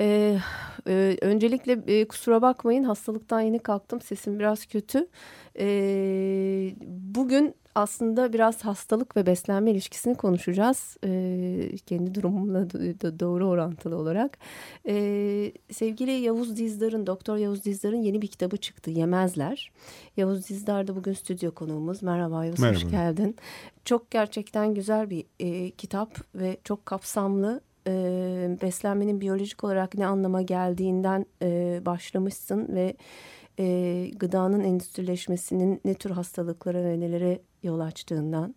Ee, e, öncelikle e, kusura bakmayın hastalıktan yeni kalktım sesim biraz kötü. Ee, bugün aslında biraz hastalık ve beslenme ilişkisini konuşacağız. Ee, kendi durumumla da doğru orantılı olarak. Ee, sevgili Yavuz Dizdar'ın, Doktor Yavuz Dizdar'ın yeni bir kitabı çıktı. Yemezler. Yavuz Dizdar da bugün stüdyo konuğumuz. Merhaba Yavuz, Merhaba. hoş geldin. Çok gerçekten güzel bir e, kitap ve çok kapsamlı e, beslenmenin biyolojik olarak ne anlama geldiğinden e, başlamışsın ve e, gıdanın endüstrileşmesinin ne tür hastalıklara ve nelere yol açtığından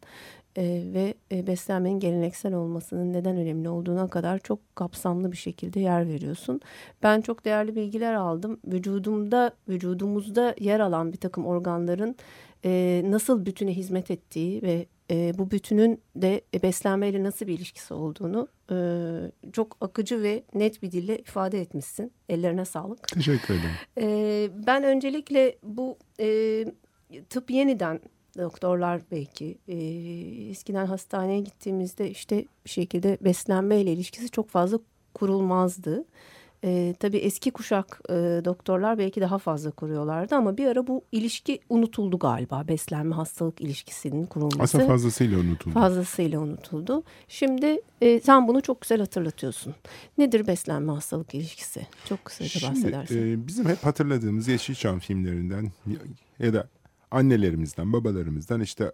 e, ve e, beslenmenin geleneksel olmasının neden önemli olduğuna kadar çok kapsamlı bir şekilde yer veriyorsun. Ben çok değerli bilgiler aldım. Vücudumda, vücudumuzda yer alan bir takım organların e, nasıl bütüne hizmet ettiği ve e, bu bütünün de beslenmeyle nasıl bir ilişkisi olduğunu e, çok akıcı ve net bir dille ifade etmişsin. Ellerine sağlık. Teşekkür ederim. E, ben öncelikle bu e, tıp yeniden doktorlar belki e, eskiden hastaneye gittiğimizde işte bir şekilde beslenme ile ilişkisi çok fazla kurulmazdı. E, tabii eski kuşak e, doktorlar belki daha fazla kuruyorlardı ama bir ara bu ilişki unutuldu galiba. Beslenme hastalık ilişkisinin kurulması. Aslında fazlasıyla unutuldu. Fazlasıyla unutuldu. Şimdi e, sen bunu çok güzel hatırlatıyorsun. Nedir beslenme hastalık ilişkisi? Çok kısaca Şimdi, bahsedersin. E, bizim hep hatırladığımız Yeşilçam filmlerinden ya da annelerimizden, babalarımızdan işte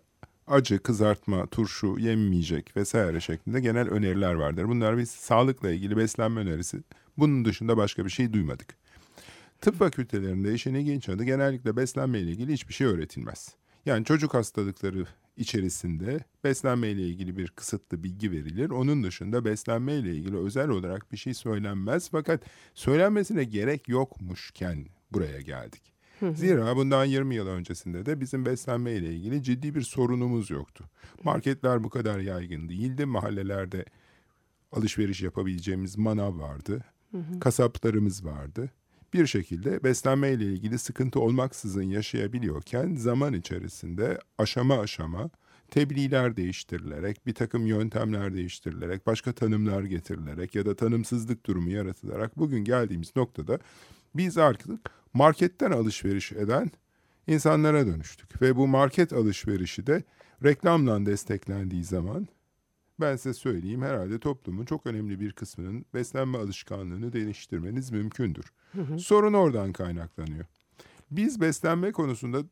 acı, kızartma, turşu yemeyecek vesaire şeklinde genel öneriler vardır. Bunlar biz sağlıkla ilgili beslenme önerisi. Bunun dışında başka bir şey duymadık. Tıp fakültelerinde işin ilginç adı genellikle beslenme ile ilgili hiçbir şey öğretilmez. Yani çocuk hastalıkları içerisinde beslenme ile ilgili bir kısıtlı bilgi verilir. Onun dışında beslenme ile ilgili özel olarak bir şey söylenmez. Fakat söylenmesine gerek yokmuşken buraya geldik. Zira bundan 20 yıl öncesinde de bizim beslenme ile ilgili ciddi bir sorunumuz yoktu. Marketler bu kadar yaygın değildi. Mahallelerde alışveriş yapabileceğimiz manav vardı. Kasaplarımız vardı. Bir şekilde beslenme ile ilgili sıkıntı olmaksızın yaşayabiliyorken zaman içerisinde aşama aşama tebliğler değiştirilerek, bir takım yöntemler değiştirilerek, başka tanımlar getirilerek ya da tanımsızlık durumu yaratılarak bugün geldiğimiz noktada biz artık marketten alışveriş eden insanlara dönüştük. Ve bu market alışverişi de reklamla desteklendiği zaman ben size söyleyeyim herhalde toplumun çok önemli bir kısmının beslenme alışkanlığını değiştirmeniz mümkündür. Hı hı. Sorun oradan kaynaklanıyor. Biz beslenme konusunda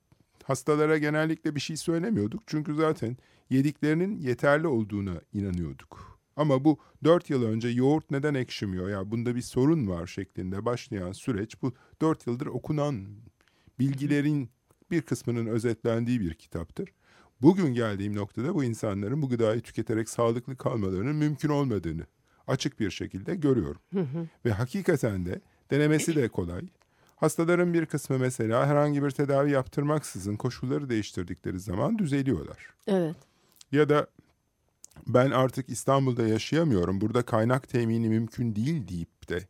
hastalara genellikle bir şey söylemiyorduk. Çünkü zaten yediklerinin yeterli olduğuna inanıyorduk. Ama bu dört yıl önce yoğurt neden ekşimiyor ya bunda bir sorun var şeklinde başlayan süreç bu dört yıldır okunan bilgilerin bir kısmının özetlendiği bir kitaptır. Bugün geldiğim noktada bu insanların bu gıdayı tüketerek sağlıklı kalmalarının mümkün olmadığını açık bir şekilde görüyorum. Ve hakikaten de denemesi de kolay. Hastaların bir kısmı mesela herhangi bir tedavi yaptırmaksızın koşulları değiştirdikleri zaman düzeliyorlar. Evet. Ya da ben artık İstanbul'da yaşayamıyorum, burada kaynak temini mümkün değil deyip de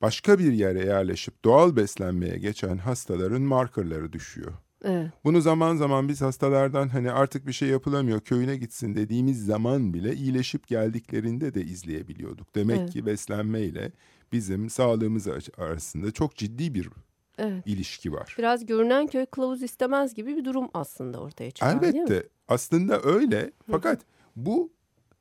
başka bir yere yerleşip doğal beslenmeye geçen hastaların markerları düşüyor. Evet. Bunu zaman zaman biz hastalardan hani artık bir şey yapılamıyor köyüne gitsin dediğimiz zaman bile iyileşip geldiklerinde de izleyebiliyorduk. Demek evet. ki beslenmeyle bizim sağlığımız arasında çok ciddi bir evet. ilişki var. Biraz görünen köy kılavuz istemez gibi bir durum aslında ortaya çıkıyor. Elbette. Aslında öyle. Fakat bu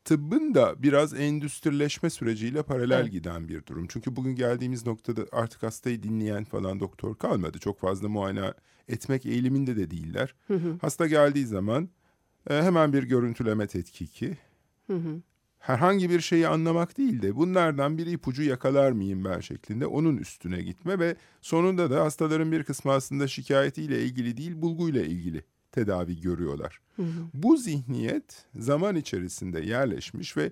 tıbbın da biraz endüstrileşme süreciyle paralel evet. giden bir durum. Çünkü bugün geldiğimiz noktada artık hastayı dinleyen falan doktor kalmadı. Çok fazla muayene etmek eğiliminde de değiller. Hı hı. Hasta geldiği zaman e, hemen bir görüntüleme tetkiki. Hı hı. Herhangi bir şeyi anlamak değil de bunlardan bir ipucu yakalar mıyım ben şeklinde onun üstüne gitme ve sonunda da hastaların bir kısmı aslında şikayetiyle ilgili değil bulguyla ilgili tedavi görüyorlar. Hı hı. Bu zihniyet zaman içerisinde yerleşmiş ve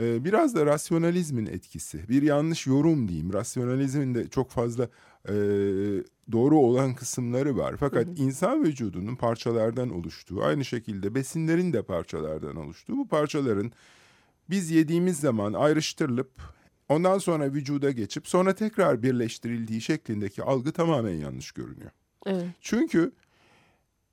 e, biraz da rasyonalizmin etkisi. Bir yanlış yorum diyeyim. Rasyonalizmin de çok fazla e, doğru olan kısımları var. Fakat hı hı. insan vücudunun parçalardan oluştuğu, aynı şekilde besinlerin de parçalardan oluştuğu, bu parçaların biz yediğimiz zaman ayrıştırılıp ondan sonra vücuda geçip sonra tekrar birleştirildiği şeklindeki algı tamamen yanlış görünüyor. Evet. Çünkü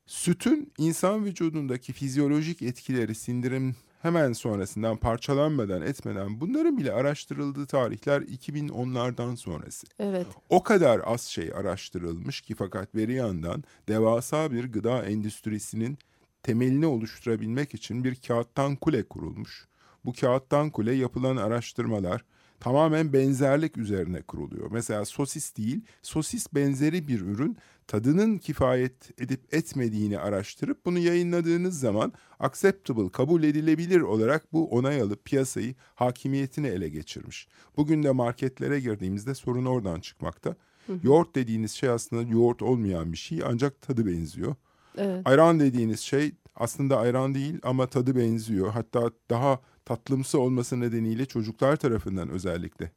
sütün insan vücudundaki fizyolojik etkileri sindirim hemen sonrasından parçalanmadan etmeden bunların bile araştırıldığı tarihler 2010'lardan sonrası. Evet. O kadar az şey araştırılmış ki fakat veri yandan devasa bir gıda endüstrisinin temelini oluşturabilmek için bir kağıttan kule kurulmuş. Bu kağıttan kule yapılan araştırmalar tamamen benzerlik üzerine kuruluyor. Mesela sosis değil, sosis benzeri bir ürün tadının kifayet edip etmediğini araştırıp bunu yayınladığınız zaman acceptable, kabul edilebilir olarak bu onay alıp piyasayı hakimiyetini ele geçirmiş. Bugün de marketlere girdiğimizde sorun oradan çıkmakta. Hı hı. Yoğurt dediğiniz şey aslında yoğurt olmayan bir şey ancak tadı benziyor. Evet. Ayran dediğiniz şey aslında ayran değil ama tadı benziyor. Hatta daha tatlımsı olması nedeniyle çocuklar tarafından özellikle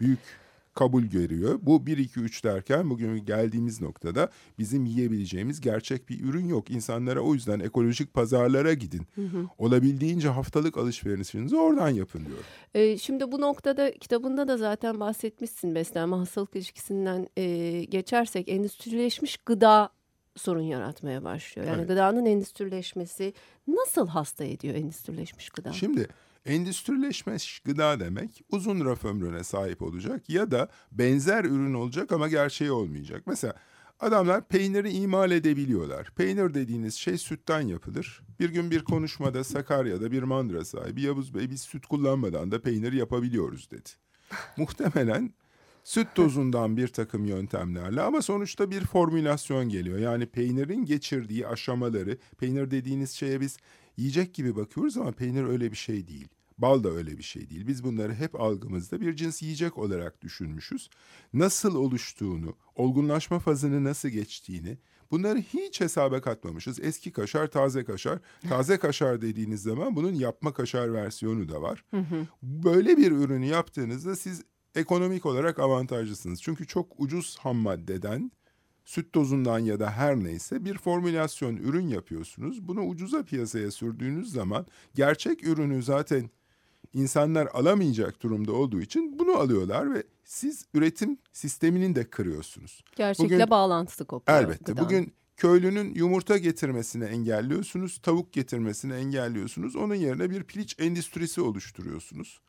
büyük kabul görüyor. Bu 1 2 3 derken bugün geldiğimiz noktada bizim yiyebileceğimiz gerçek bir ürün yok. İnsanlara o yüzden ekolojik pazarlara gidin. Hı hı. Olabildiğince haftalık alışverişinizi oradan yapın diyor. Ee, şimdi bu noktada kitabında da zaten bahsetmişsin beslenme hastalık ilişkisinden e, geçersek endüstrileşmiş gıda sorun yaratmaya başlıyor. Yani evet. gıdanın endüstrileşmesi nasıl hasta ediyor endüstrileşmiş gıda? Şimdi endüstrileşmiş gıda demek uzun raf ömrüne sahip olacak ya da benzer ürün olacak ama gerçeği olmayacak. Mesela adamlar peyniri imal edebiliyorlar. Peynir dediğiniz şey sütten yapılır. Bir gün bir konuşmada Sakarya'da bir mandıra sahibi Yavuz Bey biz süt kullanmadan da peynir yapabiliyoruz dedi. Muhtemelen süt tozundan bir takım yöntemlerle ama sonuçta bir formülasyon geliyor. Yani peynirin geçirdiği aşamaları, peynir dediğiniz şeye biz yiyecek gibi bakıyoruz ama peynir öyle bir şey değil. Bal da öyle bir şey değil. Biz bunları hep algımızda bir cins yiyecek olarak düşünmüşüz. Nasıl oluştuğunu, olgunlaşma fazını nasıl geçtiğini bunları hiç hesaba katmamışız. Eski kaşar, taze kaşar. Taze kaşar dediğiniz zaman bunun yapma kaşar versiyonu da var. Böyle bir ürünü yaptığınızda siz ekonomik olarak avantajlısınız. Çünkü çok ucuz ham maddeden süt dozundan ya da her neyse bir formülasyon ürün yapıyorsunuz. Bunu ucuza piyasaya sürdüğünüz zaman gerçek ürünü zaten insanlar alamayacak durumda olduğu için bunu alıyorlar ve siz üretim sisteminin de kırıyorsunuz. Gerçekle bugün, bağlantısı kopuyor. Elbette. Gıdanın. Bugün köylünün yumurta getirmesini engelliyorsunuz, tavuk getirmesini engelliyorsunuz. Onun yerine bir piliç endüstrisi oluşturuyorsunuz.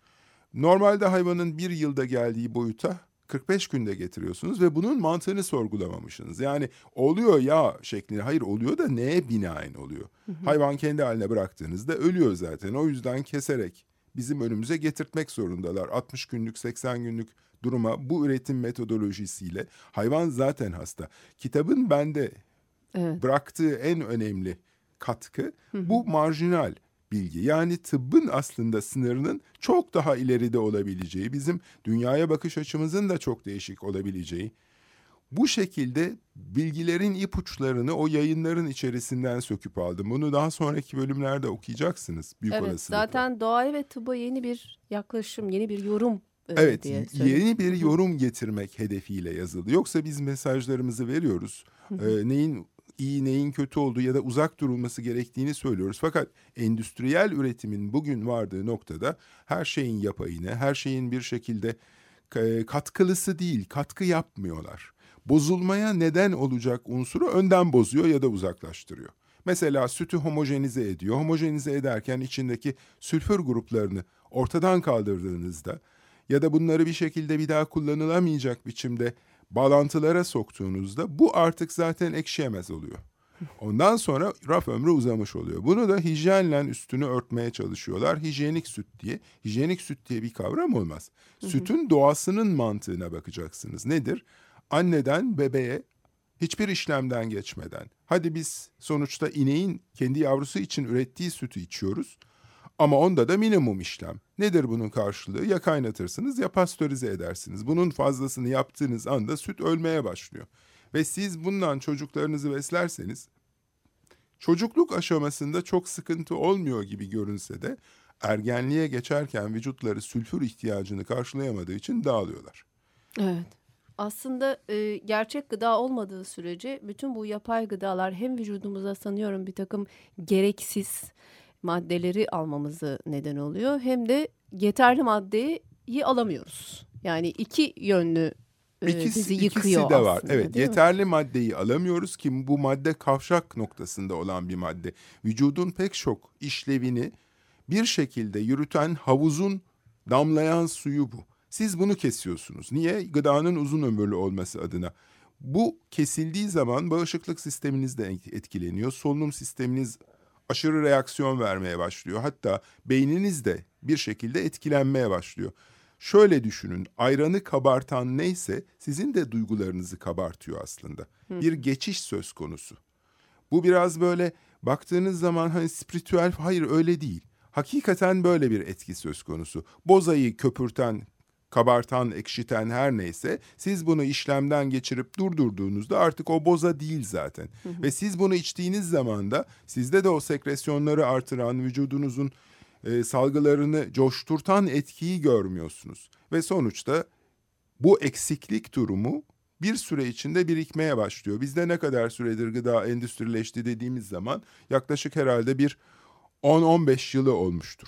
Normalde hayvanın bir yılda geldiği boyuta 45 günde getiriyorsunuz ve bunun mantığını sorgulamamışsınız. Yani oluyor ya şeklinde. Hayır oluyor da neye binaen oluyor? Hı hı. Hayvan kendi haline bıraktığınızda ölüyor zaten. O yüzden keserek bizim önümüze getirtmek zorundalar. 60 günlük 80 günlük duruma bu üretim metodolojisiyle hayvan zaten hasta. Kitabın bende evet. bıraktığı en önemli katkı hı hı. bu marjinal bilgi. Yani tıbbın aslında sınırının çok daha ileride olabileceği, bizim dünyaya bakış açımızın da çok değişik olabileceği. Bu şekilde bilgilerin ipuçlarını o yayınların içerisinden söküp aldım. Bunu daha sonraki bölümlerde okuyacaksınız büyük evet, olasılıkla. Zaten doğaya ve tıbba yeni bir yaklaşım, yeni bir yorum e, Evet, diye yeni bir yorum getirmek hedefiyle yazıldı. Yoksa biz mesajlarımızı veriyoruz. ee, neyin iyi neyin kötü olduğu ya da uzak durulması gerektiğini söylüyoruz. Fakat endüstriyel üretimin bugün vardığı noktada her şeyin yapayını, her şeyin bir şekilde e, katkılısı değil, katkı yapmıyorlar. Bozulmaya neden olacak unsuru önden bozuyor ya da uzaklaştırıyor. Mesela sütü homojenize ediyor. Homojenize ederken içindeki sülfür gruplarını ortadan kaldırdığınızda ya da bunları bir şekilde bir daha kullanılamayacak biçimde bağlantılara soktuğunuzda bu artık zaten ekşiyemez oluyor. Ondan sonra raf ömrü uzamış oluyor. Bunu da hijyenle üstünü örtmeye çalışıyorlar. Hijyenik süt diye. Hijyenik süt diye bir kavram olmaz. Sütün doğasının mantığına bakacaksınız. Nedir? Anneden bebeğe hiçbir işlemden geçmeden. Hadi biz sonuçta ineğin kendi yavrusu için ürettiği sütü içiyoruz. Ama onda da minimum işlem. Nedir bunun karşılığı? Ya kaynatırsınız ya pastörize edersiniz. Bunun fazlasını yaptığınız anda süt ölmeye başlıyor. Ve siz bundan çocuklarınızı beslerseniz çocukluk aşamasında çok sıkıntı olmuyor gibi görünse de ergenliğe geçerken vücutları sülfür ihtiyacını karşılayamadığı için dağılıyorlar. Evet. Aslında e, gerçek gıda olmadığı sürece bütün bu yapay gıdalar hem vücudumuza sanıyorum bir takım gereksiz maddeleri almamızı neden oluyor hem de yeterli maddeyi alamıyoruz. Yani iki yönlü e, İkisi, bizi ikisi yıkıyor de var. aslında, Evet, değil mi? yeterli maddeyi alamıyoruz ki bu madde kavşak noktasında olan bir madde. Vücudun pek çok işlevini bir şekilde yürüten havuzun damlayan suyu bu. Siz bunu kesiyorsunuz. Niye? Gıdanın uzun ömürlü olması adına. Bu kesildiği zaman bağışıklık sisteminiz de etkileniyor. Solunum sisteminiz aşırı reaksiyon vermeye başlıyor. Hatta beyniniz de bir şekilde etkilenmeye başlıyor. Şöyle düşünün, ayranı kabartan neyse sizin de duygularınızı kabartıyor aslında. Bir geçiş söz konusu. Bu biraz böyle baktığınız zaman hani spiritüel, hayır öyle değil. Hakikaten böyle bir etki söz konusu. Bozayı köpürten, kabartan, ekşiten her neyse siz bunu işlemden geçirip durdurduğunuzda artık o boza değil zaten. Ve siz bunu içtiğiniz zaman da sizde de o sekresyonları artıran vücudunuzun e, salgılarını coşturtan etkiyi görmüyorsunuz. Ve sonuçta bu eksiklik durumu bir süre içinde birikmeye başlıyor. Bizde ne kadar süredir gıda endüstrileşti dediğimiz zaman yaklaşık herhalde bir 10-15 yılı olmuştur.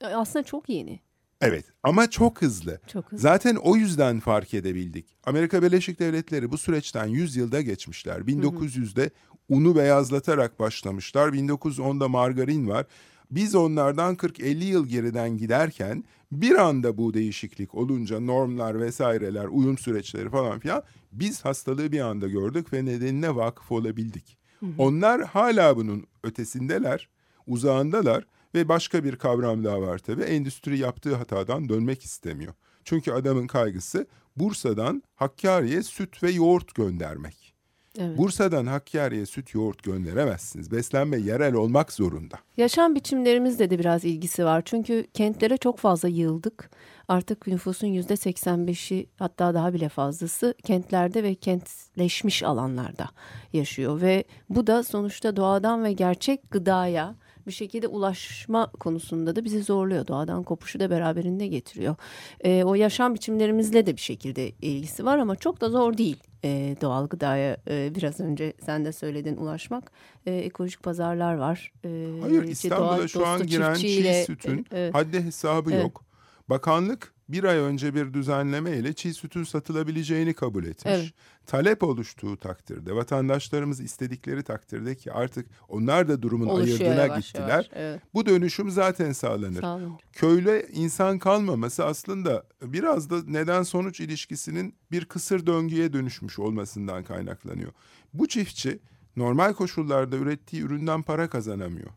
E, Aslında çok yeni. Evet ama çok hızlı. Çok hızlı. Zaten o yüzden fark edebildik. Amerika Birleşik Devletleri bu süreçten 100 yılda geçmişler. 1900'de unu beyazlatarak başlamışlar. 1910'da margarin var. Biz onlardan 40-50 yıl geriden giderken bir anda bu değişiklik olunca normlar vesaireler, uyum süreçleri falan filan biz hastalığı bir anda gördük ve nedenine vakıf olabildik. Onlar hala bunun ötesindeler, uzağındalar ve başka bir kavram daha var tabii. Endüstri yaptığı hatadan dönmek istemiyor. Çünkü adamın kaygısı Bursa'dan Hakkari'ye süt ve yoğurt göndermek. Evet. Bursa'dan Hakkari'ye süt yoğurt gönderemezsiniz. Beslenme yerel olmak zorunda. Yaşam biçimlerimizle de biraz ilgisi var. Çünkü kentlere çok fazla yığıldık. Artık nüfusun yüzde 85'i hatta daha bile fazlası kentlerde ve kentleşmiş alanlarda yaşıyor. Ve bu da sonuçta doğadan ve gerçek gıdaya bir şekilde ulaşma konusunda da bizi zorluyor. Doğadan kopuşu da beraberinde getiriyor. Ee, o yaşam biçimlerimizle de bir şekilde ilgisi var ama çok da zor değil e, doğal gıdaya e, biraz önce sen de söyledin ulaşmak. E, ekolojik pazarlar var. E, Hayır işte İstanbul'a doğa şu an giren çiğ sütün Evet. haddi hesabı Evet. yok. Bakanlık bir ay önce bir düzenleme ile çiğ sütün satılabileceğini kabul etmiş. Evet. Talep oluştuğu takdirde, vatandaşlarımız istedikleri takdirde ki artık onlar da durumun oluşuyor ayırdığına yavaş gittiler. yavaş. Evet, Bu dönüşüm zaten sağlanır. sağ. Köyle insan kalmaması aslında biraz da neden sonuç ilişkisinin bir kısır döngüye dönüşmüş olmasından kaynaklanıyor. Bu çiftçi normal koşullarda ürettiği üründen para kazanamıyor.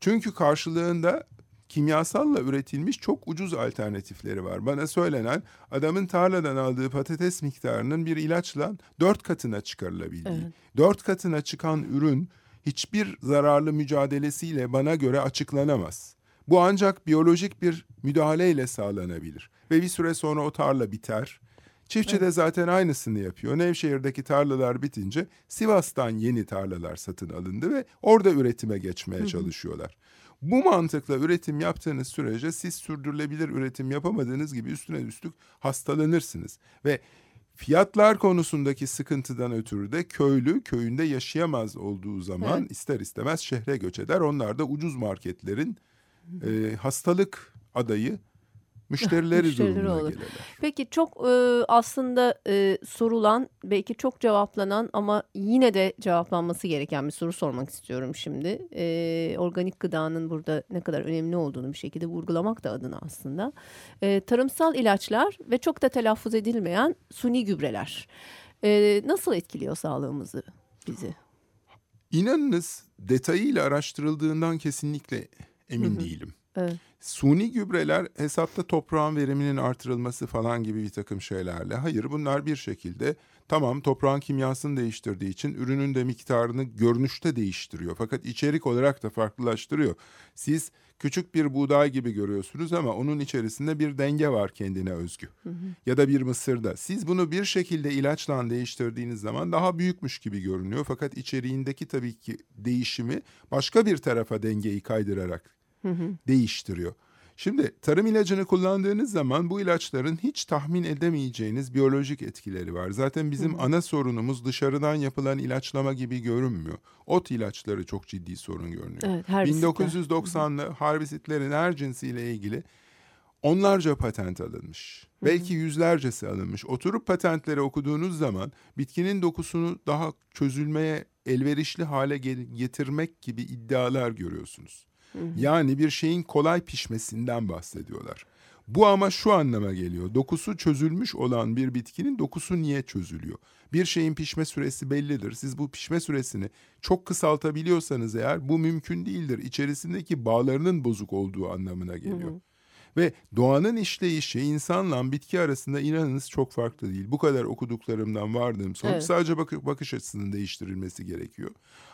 Çünkü karşılığında kimyasalla üretilmiş çok ucuz alternatifleri var. Bana söylenen adamın tarladan aldığı patates miktarının bir ilaçla dört katına çıkarılabildiği. Evet. Dört katına çıkan ürün hiçbir zararlı mücadelesiyle bana göre açıklanamaz. Bu ancak biyolojik bir müdahaleyle sağlanabilir. Ve bir süre sonra o tarla biter. Çiftçi de zaten aynısını yapıyor. Nevşehir'deki tarlalar bitince Sivas'tan yeni tarlalar satın alındı ve orada üretime geçmeye çalışıyorlar. Bu mantıkla üretim yaptığınız sürece siz sürdürülebilir üretim yapamadığınız gibi üstüne üstlük hastalanırsınız. Ve fiyatlar konusundaki sıkıntıdan ötürü de köylü köyünde yaşayamaz olduğu zaman Evet. ister istemez şehre göç eder. Onlar da ucuz marketlerin e, hastalık adayı müşterileri Müşterileri durumuna olur. gelirler. Peki çok e, aslında e, sorulan belki çok cevaplanan ama yine de cevaplanması gereken bir soru sormak istiyorum şimdi. E, organik gıdanın burada ne kadar önemli olduğunu bir şekilde vurgulamak da adına aslında. E, tarımsal ilaçlar ve çok da telaffuz edilmeyen suni gübreler e, nasıl etkiliyor sağlığımızı bizi? İnanınız detayıyla araştırıldığından kesinlikle emin Hı hı. değilim. Evet. Suni gübreler hesapta toprağın veriminin artırılması falan gibi bir takım şeylerle. Hayır bunlar bir şekilde tamam toprağın kimyasını değiştirdiği için ürünün de miktarını görünüşte değiştiriyor. Fakat içerik olarak da farklılaştırıyor. Siz küçük bir buğday gibi görüyorsunuz ama onun içerisinde bir denge var kendine özgü. Ya da bir mısırda. Siz bunu bir şekilde ilaçla değiştirdiğiniz zaman daha büyükmüş gibi görünüyor. Fakat içeriğindeki tabii ki değişimi başka bir tarafa dengeyi kaydırarak değiştiriyor. Şimdi tarım ilacını kullandığınız zaman bu ilaçların hiç tahmin edemeyeceğiniz biyolojik etkileri var. Zaten bizim ana sorunumuz dışarıdan yapılan ilaçlama gibi görünmüyor. Ot ilaçları çok ciddi sorun görünüyor. Evet, herbisitler. 1990'lı herbisitlerin her cinsiyle ilgili onlarca patent alınmış. Belki yüzlercesi alınmış. Oturup patentleri okuduğunuz zaman bitkinin dokusunu daha çözülmeye elverişli hale getirmek gibi iddialar görüyorsunuz. Yani bir şeyin kolay pişmesinden bahsediyorlar. Bu ama şu anlama geliyor. Dokusu çözülmüş olan bir bitkinin dokusu niye çözülüyor? Bir şeyin pişme süresi bellidir. Siz bu pişme süresini çok kısaltabiliyorsanız eğer bu mümkün değildir. İçerisindeki bağlarının bozuk olduğu anlamına geliyor. Ve doğanın işleyişi insanla bitki arasında inanınız çok farklı değil. Bu kadar okuduklarımdan vardığım sonuç Evet. sadece bak- bakış açısının değiştirilmesi gerekiyor.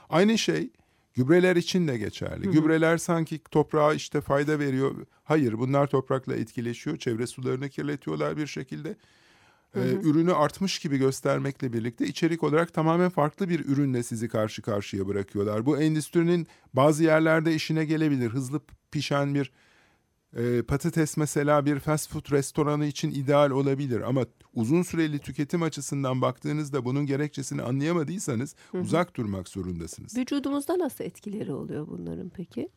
Aynı şey gübreler için de geçerli. Gübreler sanki toprağa işte fayda veriyor. Hayır bunlar toprakla etkileşiyor. Çevre sularını kirletiyorlar bir şekilde. Ee, ürünü artmış gibi göstermekle birlikte içerik olarak tamamen farklı bir ürünle sizi karşı karşıya bırakıyorlar. Bu endüstrinin bazı yerlerde işine gelebilir. Hızlı pişen bir e, patates mesela bir fast food restoranı için ideal olabilir ama uzun süreli tüketim açısından baktığınızda bunun gerekçesini anlayamadıysanız uzak durmak zorundasınız. Vücudumuzda nasıl etkileri oluyor bunların peki?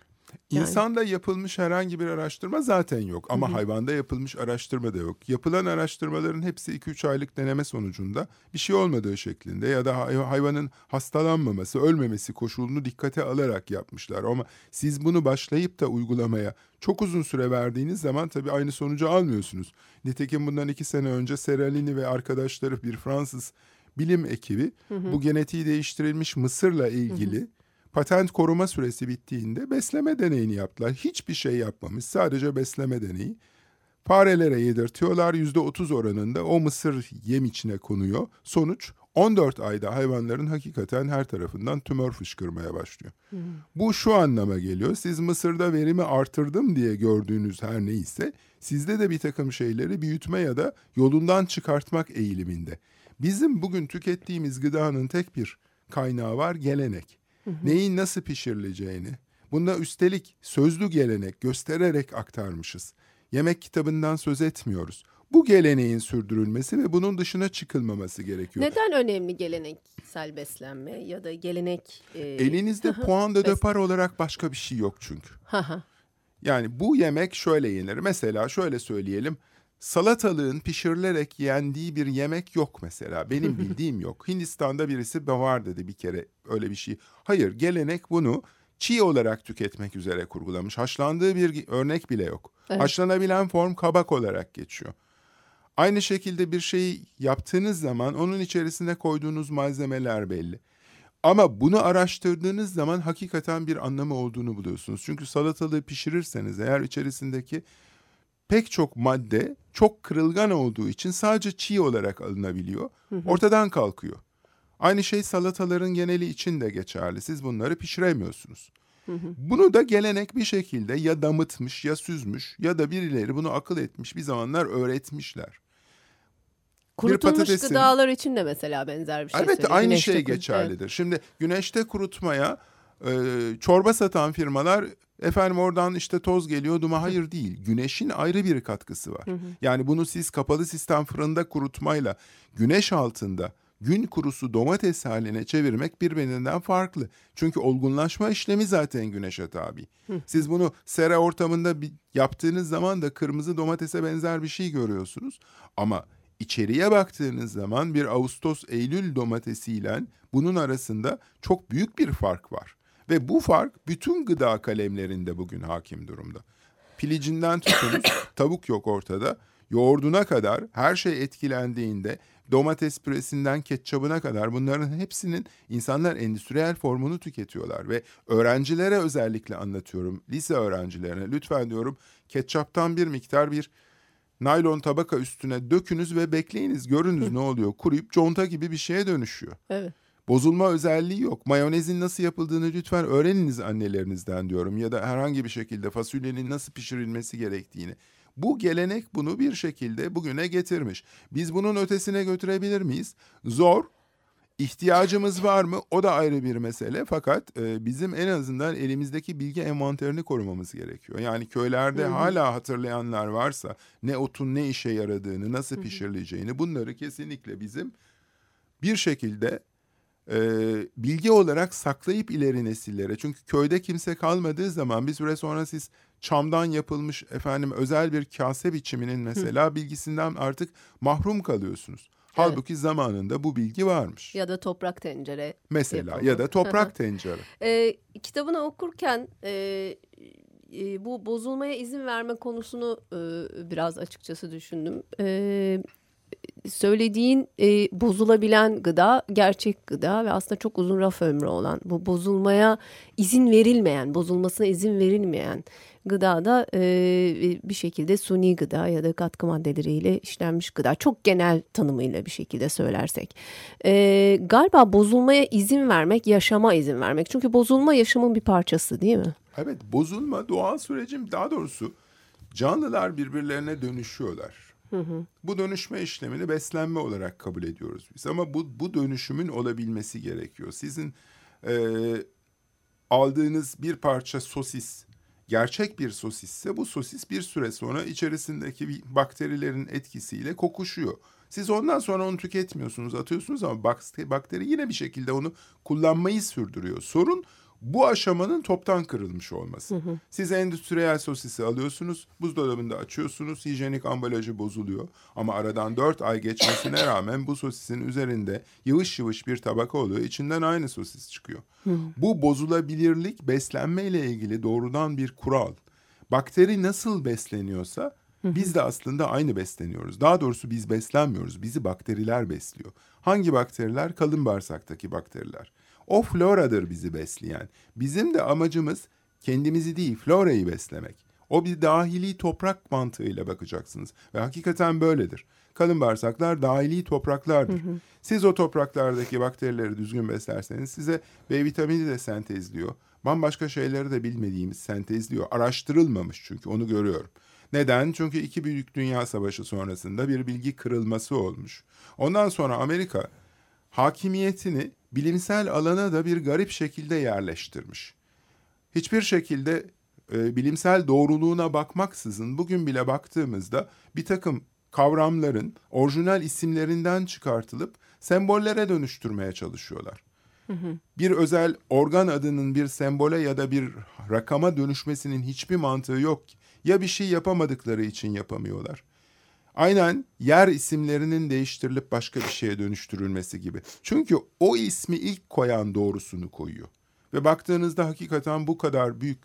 Yani- İnsanda yapılmış herhangi bir araştırma zaten yok ama hayvanda yapılmış araştırma da yok. Yapılan araştırmaların hepsi 2-3 aylık deneme sonucunda bir şey olmadığı şeklinde ya da hay- hayvanın hastalanmaması, ölmemesi koşulunu dikkate alarak yapmışlar. Ama siz bunu başlayıp da uygulamaya çok uzun süre verdiğiniz zaman tabii aynı sonucu almıyorsunuz. Nitekim bundan iki sene önce Seralini ve arkadaşları bir Fransız bilim ekibi bu genetiği değiştirilmiş mısırla ilgili patent koruma süresi bittiğinde besleme deneyini yaptılar. Hiçbir şey yapmamış sadece besleme deneyi. Farelere yedirtiyorlar %30 oranında o mısır yem içine konuyor. Sonuç 14 ayda hayvanların hakikaten her tarafından tümör fışkırmaya başlıyor. Bu şu anlama geliyor. Siz mısırda verimi artırdım diye gördüğünüz her neyse sizde de bir takım şeyleri büyütme ya da yolundan çıkartmak eğiliminde. Bizim bugün tükettiğimiz gıdanın tek bir kaynağı var gelenek. Neyin nasıl pişirileceğini, bunda üstelik sözlü gelenek göstererek aktarmışız. Yemek kitabından söz etmiyoruz. Bu geleneğin sürdürülmesi ve bunun dışına çıkılmaması gerekiyor. Neden önemli geleneksel beslenme ya da gelenek? e, Elinizde puan de depar olarak başka bir şey yok çünkü. Yani bu yemek şöyle yenir. Mesela şöyle söyleyelim. Salatalığın pişirilerek yendiği bir yemek yok mesela. Benim bildiğim yok. Hindistan'da birisi var dedi bir kere öyle bir şey. Hayır gelenek bunu çiğ olarak tüketmek üzere kurgulamış. Haşlandığı bir örnek bile yok. Evet. Haşlanabilen form kabak olarak geçiyor. Aynı şekilde bir şeyi yaptığınız zaman onun içerisine koyduğunuz malzemeler belli. Ama bunu araştırdığınız zaman hakikaten bir anlamı olduğunu buluyorsunuz. Çünkü salatalığı pişirirseniz eğer içerisindeki pek çok madde çok kırılgan olduğu için sadece çiğ olarak alınabiliyor. Ortadan kalkıyor. Aynı şey salataların geneli için de geçerli. Siz bunları pişiremiyorsunuz. Bunu da gelenek bir şekilde ya damıtmış ya süzmüş ya da birileri bunu akıl etmiş bir zamanlar öğretmişler. Kurutulmuş patatesin- gıdalar için de mesela benzer bir şey evet söylüyor. aynı Güneşte şey geçerlidir. Şimdi güneşte kurutmaya e, çorba satan firmalar efendim oradan işte toz geliyor duma hayır değil. Güneşin ayrı bir katkısı var. Yani bunu siz kapalı sistem fırında kurutmayla güneş altında gün kurusu domates haline çevirmek birbirinden farklı. Çünkü olgunlaşma işlemi zaten güneşe tabi. Siz bunu sera ortamında bir- yaptığınız zaman da kırmızı domatese benzer bir şey görüyorsunuz. Ama içeriye baktığınız zaman bir Ağustos-Eylül domatesiyle bunun arasında çok büyük bir fark var. Ve bu fark bütün gıda kalemlerinde bugün hakim durumda. Pilicinden tutunuz, tavuk yok ortada. Yoğurduna kadar her şey etkilendiğinde domates püresinden ketçabına kadar bunların hepsinin insanlar endüstriyel formunu tüketiyorlar ve öğrencilere özellikle anlatıyorum. Lise öğrencilerine lütfen diyorum ketçaptan bir miktar bir naylon tabaka üstüne dökünüz ve bekleyiniz. Görünüz ne oluyor? Kuruyup conta gibi bir şeye dönüşüyor. Evet. Bozulma özelliği yok. Mayonezin nasıl yapıldığını lütfen öğreniniz annelerinizden diyorum. Ya da herhangi bir şekilde fasulyenin nasıl pişirilmesi gerektiğini. Bu gelenek bunu bir şekilde bugüne getirmiş. Biz bunun ötesine götürebilir miyiz? Zor. İhtiyacımız var mı? O da ayrı bir mesele. Fakat e, bizim en azından elimizdeki bilgi envanterini korumamız gerekiyor. Yani köylerde Hı-hı. hala hatırlayanlar varsa ne otun ne işe yaradığını, nasıl pişirileceğini bunları kesinlikle bizim bir şekilde e, bilgi olarak saklayıp ileri nesillere. Çünkü köyde kimse kalmadığı zaman bir süre sonra siz çamdan yapılmış efendim özel bir kase biçiminin mesela Hı. bilgisinden artık mahrum kalıyorsunuz. Halbuki evet. zamanında bu bilgi varmış. Ya da toprak tencere. Mesela yapımı. ya da toprak tencere. E, kitabını okurken e, e, bu bozulmaya izin verme konusunu e, biraz açıkçası düşündüm. E, söylediğin e, bozulabilen gıda gerçek gıda ve aslında çok uzun raf ömrü olan bu bozulmaya izin verilmeyen bozulmasına izin verilmeyen gıda da e, bir şekilde suni gıda ya da katkı maddeleriyle işlenmiş gıda. Çok genel tanımıyla bir şekilde söylersek. E, galiba bozulmaya izin vermek yaşama izin vermek. Çünkü bozulma yaşamın bir parçası değil mi? Evet bozulma doğal sürecin daha doğrusu canlılar birbirlerine dönüşüyorlar Hı hı. Bu dönüşme işlemini beslenme olarak kabul ediyoruz biz. Ama bu, bu dönüşümün olabilmesi gerekiyor. Sizin e, aldığınız bir parça sosis gerçek bir sosisse bu sosis bir süre sonra içerisindeki bakterilerin etkisiyle kokuşuyor. Siz ondan sonra onu tüketmiyorsunuz, atıyorsunuz ama bakteri yine bir şekilde onu kullanmayı sürdürüyor. Sorun bu aşamanın toptan kırılmış olması. Hı hı. Siz endüstriyel sosisi alıyorsunuz, buzdolabında açıyorsunuz, hijyenik ambalajı bozuluyor. Ama aradan dört ay geçmesine rağmen bu sosisin üzerinde yıvış yıvış bir tabaka oluyor, içinden aynı sosis çıkıyor. Hı. Bu bozulabilirlik beslenme ile ilgili doğrudan bir kural. Bakteri nasıl besleniyorsa biz de aslında aynı besleniyoruz. Daha doğrusu biz beslenmiyoruz. Bizi bakteriler besliyor. Hangi bakteriler? Kalın bağırsaktaki bakteriler. O floradır bizi besleyen. Bizim de amacımız kendimizi değil florayı beslemek. O bir dahili toprak mantığıyla bakacaksınız. Ve hakikaten böyledir. Kalın bağırsaklar dahili topraklardır. Hı hı. Siz o topraklardaki bakterileri düzgün beslerseniz size B vitamini de sentezliyor. Bambaşka şeyleri de bilmediğimiz sentezliyor. Araştırılmamış çünkü onu görüyorum. Neden? Çünkü iki büyük dünya savaşı sonrasında bir bilgi kırılması olmuş. Ondan sonra Amerika hakimiyetini bilimsel alana da bir garip şekilde yerleştirmiş. Hiçbir şekilde e, bilimsel doğruluğuna bakmaksızın bugün bile baktığımızda bir takım kavramların orijinal isimlerinden çıkartılıp sembollere dönüştürmeye çalışıyorlar. Hı hı. Bir özel organ adının bir sembole ya da bir rakama dönüşmesinin hiçbir mantığı yok. Ya bir şey yapamadıkları için yapamıyorlar Aynen yer isimlerinin değiştirilip başka bir şeye dönüştürülmesi gibi. Çünkü o ismi ilk koyan doğrusunu koyuyor. Ve baktığınızda hakikaten bu kadar büyük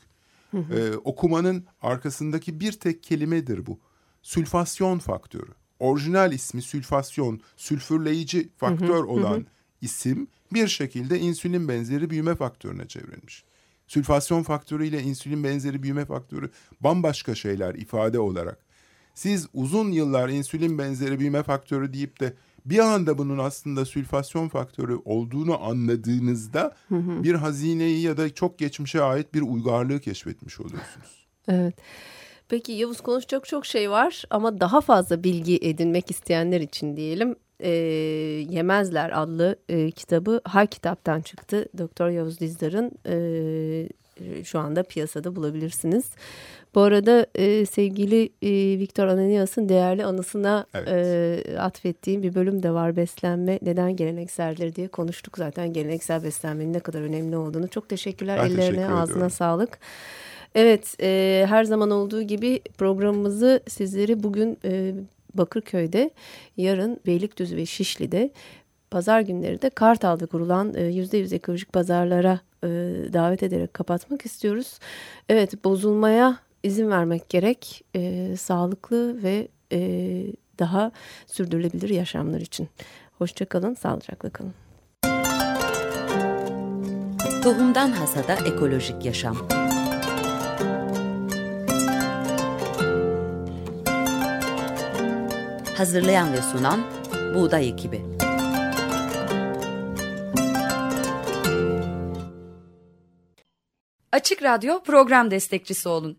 e, okumanın arkasındaki bir tek kelimedir bu. Sülfasyon faktörü. Orijinal ismi sülfasyon, sülfürleyici faktör olan isim bir şekilde insülin benzeri büyüme faktörüne çevrilmiş. Sülfasyon faktörü ile insülin benzeri büyüme faktörü bambaşka şeyler ifade olarak siz uzun yıllar insülin benzeri büyüme faktörü deyip de bir anda bunun aslında sülfasyon faktörü olduğunu anladığınızda hı hı. bir hazineyi ya da çok geçmişe ait bir uygarlığı keşfetmiş oluyorsunuz. Evet. Peki Yavuz konuşacak çok şey var ama daha fazla bilgi edinmek isteyenler için diyelim e, Yemezler adlı e, kitabı Hay Kitap'tan çıktı. Doktor Yavuz Dizdar'ın e, şu anda piyasada bulabilirsiniz. Bu arada e, sevgili e, Viktor Ananias'ın değerli anısına evet. e, atfettiğim bir bölüm de var. Beslenme neden gelenekseldir diye konuştuk zaten. Geleneksel beslenmenin ne kadar önemli olduğunu. Çok teşekkürler. Ben Ellerine teşekkür ağzına ediyorum. sağlık. Evet e, her zaman olduğu gibi programımızı sizleri bugün e, Bakırköy'de yarın Beylikdüzü ve Şişli'de pazar günleri de Kartal'da kurulan e, yüzde yüz ekolojik pazarlara e, davet ederek kapatmak istiyoruz. Evet bozulmaya izin vermek gerek e, sağlıklı ve e, daha sürdürülebilir yaşamlar için. Hoşçakalın, sağlıcakla kalın. Tohumdan Hasada Ekolojik Yaşam Hazırlayan ve sunan Buğday Ekibi Açık Radyo program destekçisi olun